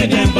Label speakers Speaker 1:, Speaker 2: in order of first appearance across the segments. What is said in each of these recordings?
Speaker 1: Benjamin.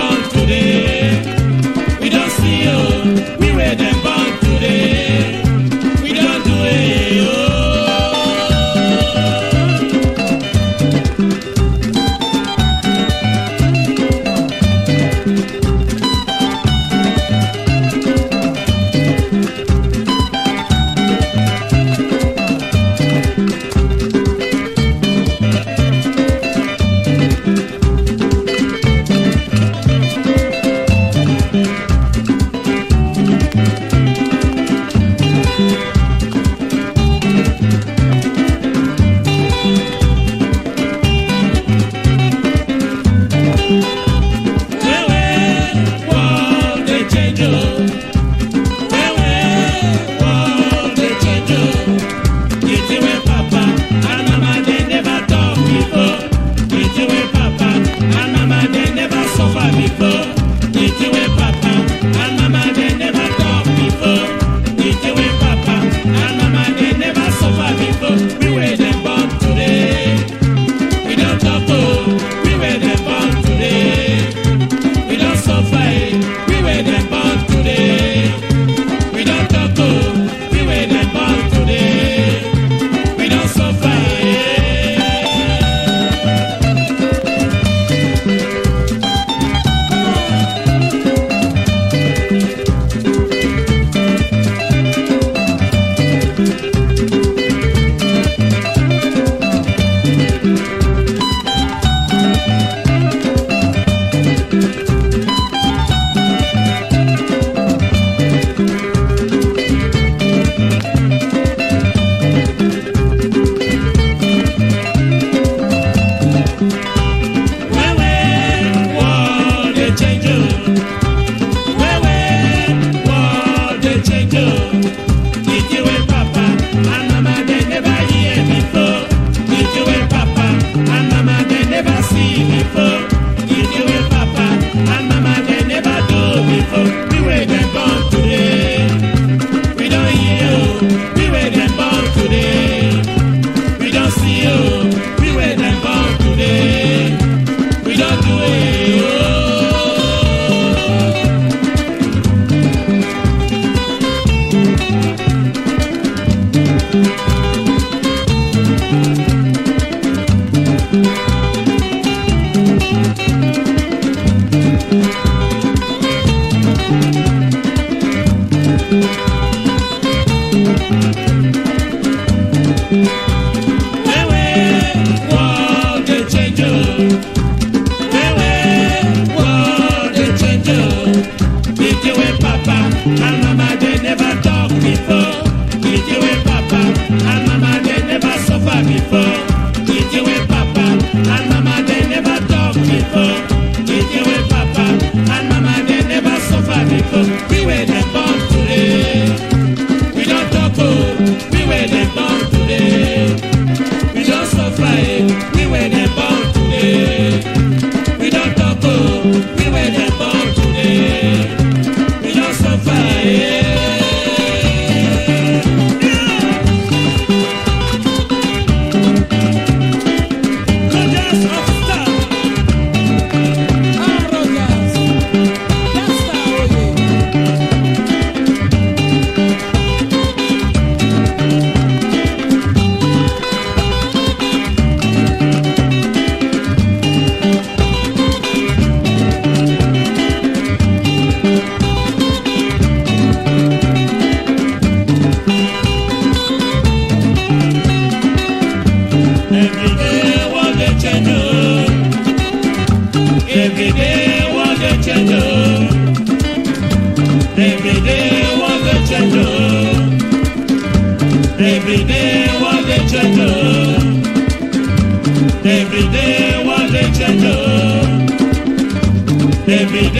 Speaker 2: Every day one day change. Every day change. Every day change. Every day change.
Speaker 1: Every day